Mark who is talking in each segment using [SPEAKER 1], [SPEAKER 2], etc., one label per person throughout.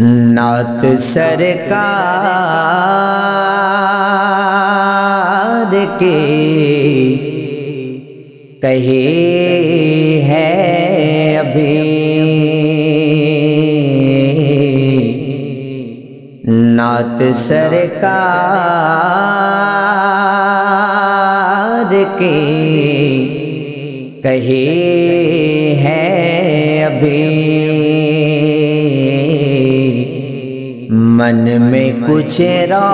[SPEAKER 1] نعت سرکار کے کہے ہے ابھی۔ نعت سرکار کے کہے ہے ابھی۔ من میں کچھ روشنی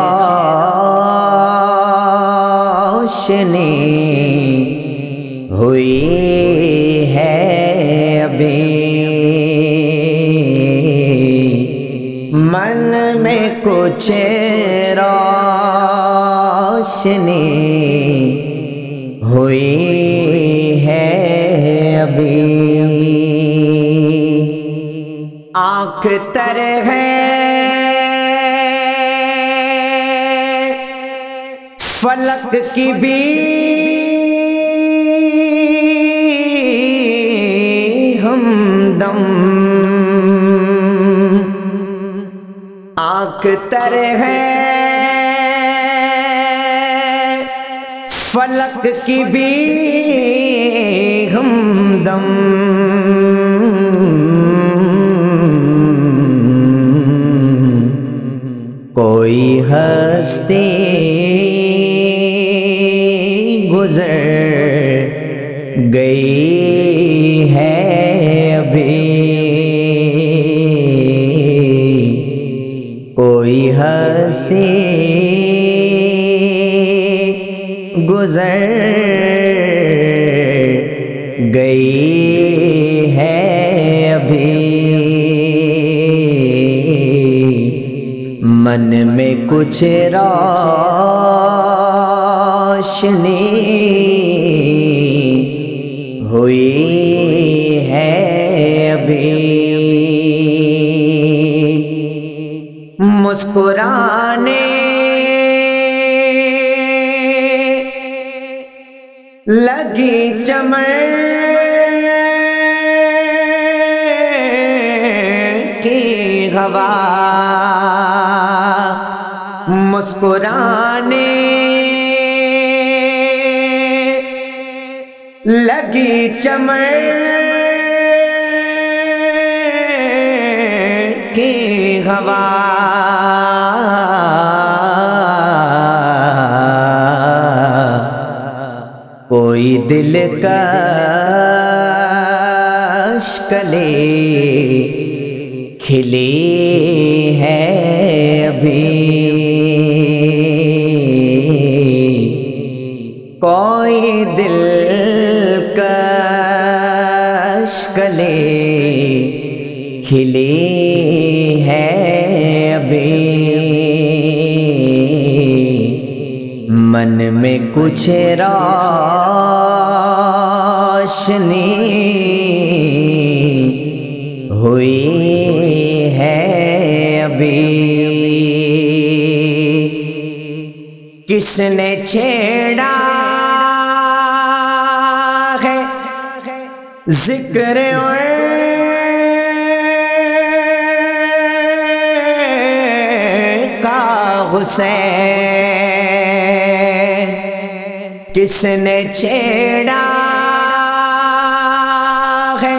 [SPEAKER 1] ہوئی ہے ابھی۔ من میں کچھ روشنی ہوئی ہے ابھی۔ آنکھ تر ہے فلک کی بھی ہم دم۔ آنکھ تر ہے۔ فلک کی بھی ہم دم۔ کوئی ہستی گزر گئی ہے ابھی۔ کوئی ہستی گزر گئی ہے ابھی۔ من میں کچھ روشنی ہوئی ہے ابھی۔ مسکرانے لگی چمن کی ہوا۔ مسکرانے لگی چمن کی ہوا۔ کوئی دل کا کلے کھلی ہے ابھی۔ کھلی ہے ابھی۔ من میں کچھ روشنی ہوئی ہے ابھی۔ کس نے چھیڑا ہے؟ ذکر کا حسین کس نے چھیڑا ہے؟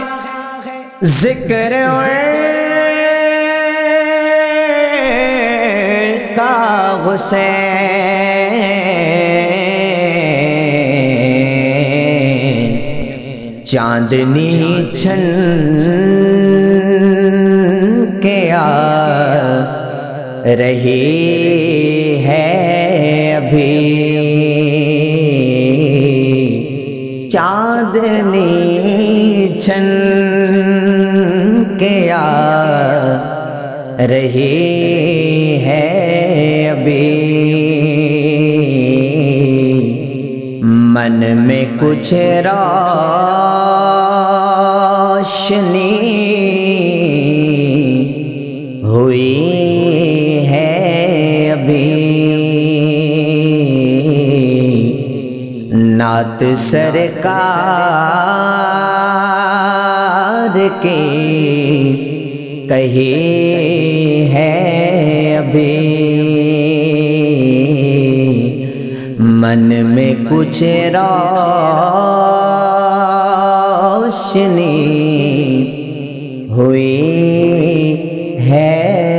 [SPEAKER 1] ذکر کا حسین چاندنی چھن کے آ رہی ہے ابھی۔ چاندنی چھن کے آ رہی ہے ابھی۔ من میں کچھ روشنی ہوئی ہے نعت سرکار کے کہی ہے ابھی۔ من میں کچھ روشنی ہوئی ہے۔